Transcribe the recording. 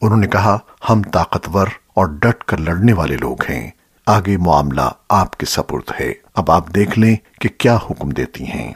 انہوں نے کہا، ہم طاقتور اور ڈٹ کر لڑنے والے لوگ ہیں۔ آگے معاملہ آپ کے سپرد ہے۔ اب آپ دیکھ لیں کہ کیا حکم دیتی ہیں۔